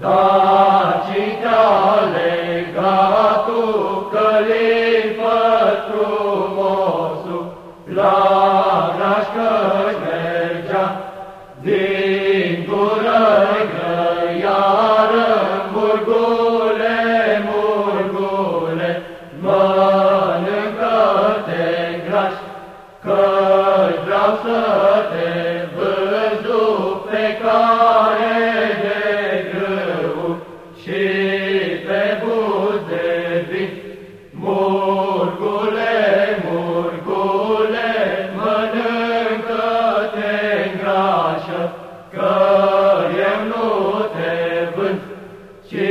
Dar cei tale gatul călei pătrumosul, la grașcă mergea, din gură iară, murgule, murgule, mănâncă-te graș, că vreau să te văd pe care. că eu nu te vând, ci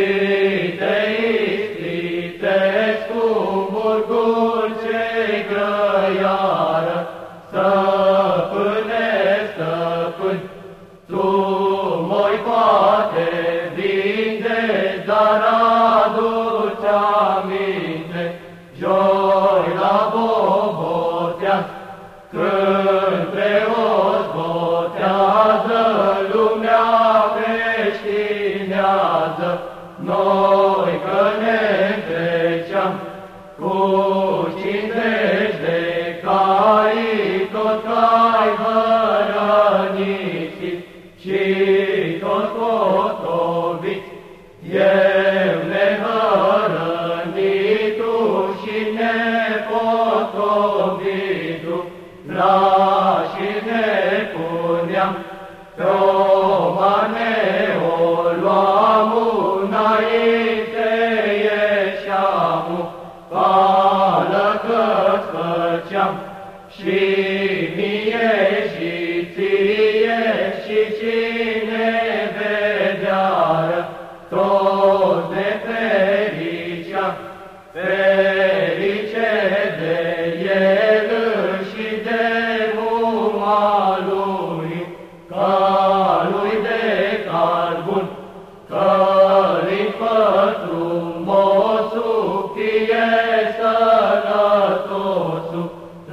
te istitesc cu murgul cei grăiară, stăpâne, stăpân, tu moi poate vinde, dar aduce aminte, joi la Bobotean, când că ne treceam, cu 50 de cai tot ai hărăniți și tot potoviți. Eu tu și nepotovitu, lași ne puneam, Toma ne o luam unainte, mergeam și mie și ție și cine vedeară, tot ne fericea, ferice de el și de urma lui, ca lui de carbun, călin pătrun.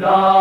나